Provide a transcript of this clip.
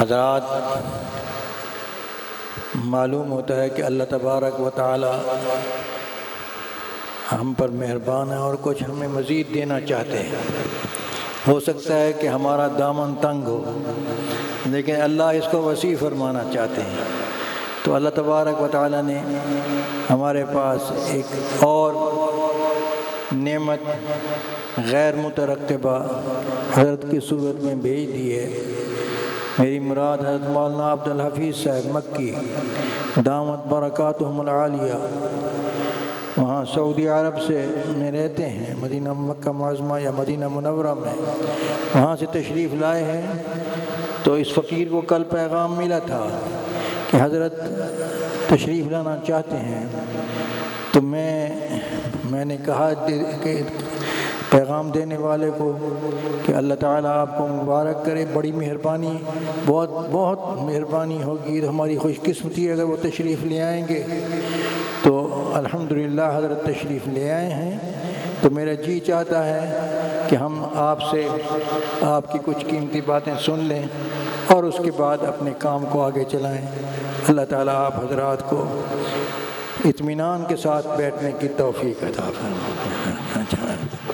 حضرات، معلوم ہوتا ہے کہ اللہ تبارک و تعالی ہم پر مہربان ہے اور کچھ ہمیں مزید دینا چاہتے ہیں۔ ہو سکتا ہے کہ ہمارا دامن تنگ ہو، لیکن اللہ اس کو وسیع فرمانا چاہتے ہیں۔ تو اللہ تبارک و تعالی نے ہمارے پاس ایک اور نعمت غیر مترقبہ حضرت کی صورت میں بھیج دی ہے۔ میری مراد حضرت مولانا عبد الحفیظ صاحب مکی دامت برکاتہم العالیہ۔ وہاں سعودی عرب سے میں رہتے ہیں، مدینہ مکہ معظمہ یا مدینہ منورہ میں۔ وہاں سے تشریف لائے ہیں۔ تو اس فقیر کو کل پیغام ملا تھا کہ حضرت تشریف لانا چاہتے ہیں۔ تو میں میں نے کہا کہ پیغام دینے والے کو کہ اللہ تعالیٰ آپ کو مبارک کرے، بڑی مہربانی، بہت بہت مہربانی ہوگی ہماری خوش قسمتی اگر وہ تشریف لے آئیں گے۔ تو الحمدللہ حضرت تشریف لے آئے ہیں۔ تو میرا جی چاہتا ہے کہ ہم آپ سے آپ کی کچھ قیمتی باتیں سن لیں اور اس کے بعد اپنے کام کو آگے چلائیں۔ اللہ تعالیٰ آپ حضرات کو اطمینان کے ساتھ بیٹھنے کی توفیق عطا فرمائے۔